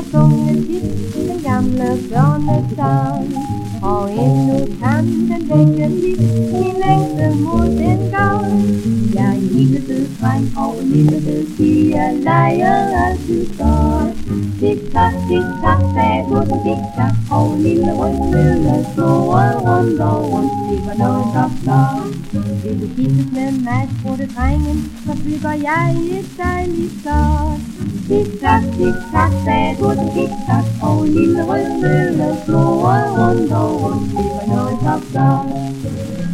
har sunget tit den gamle børnesang Og endnu kan den vække lidt min længste mod den gang Jeg er en lille sød dreng og en lille sød pige leger altid godt Tik-tak, tik-tak, sagde hunden tik-tak Og en lille rød mølle slår rundt og rundt Det var noget så flot Vil du giftes med mig, spurgte drengen Så bygger jeg et dejligt slot Tick tock, tick tock, that was a tick tock. Only the one little flower on the one window of the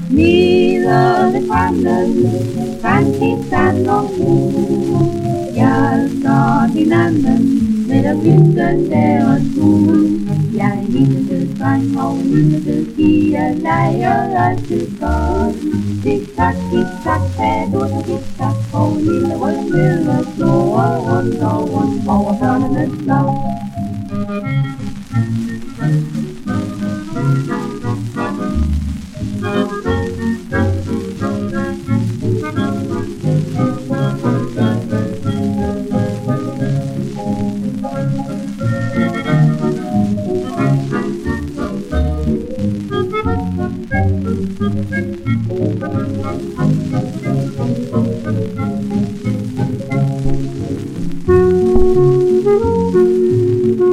Neither the Franklin, Francis and long moon. Yes, the London, made a vision there on moon. Dài nhìn từ toàn hồng, nhìn từ kia, đại ở là sự con. Tick tock, tick tock, that was a tick tock. Only the one will let no one, no one.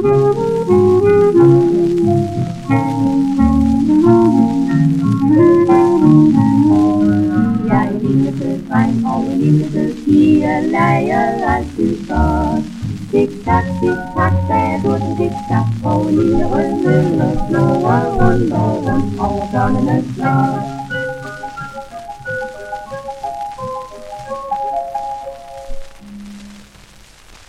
Jeg er en lille sød dreng og en lille sød pige leger altid godt. Tik-tak, tik-tak, sagde hunden tik-tak, og en lille rød mølle slår rundt og rundt over børnenes slot.